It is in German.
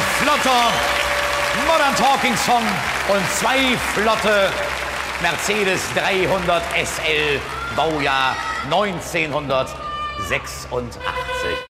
Ein flotter Modern Talking Song und zwei flotte Mercedes 300 SL Baujahr 1986.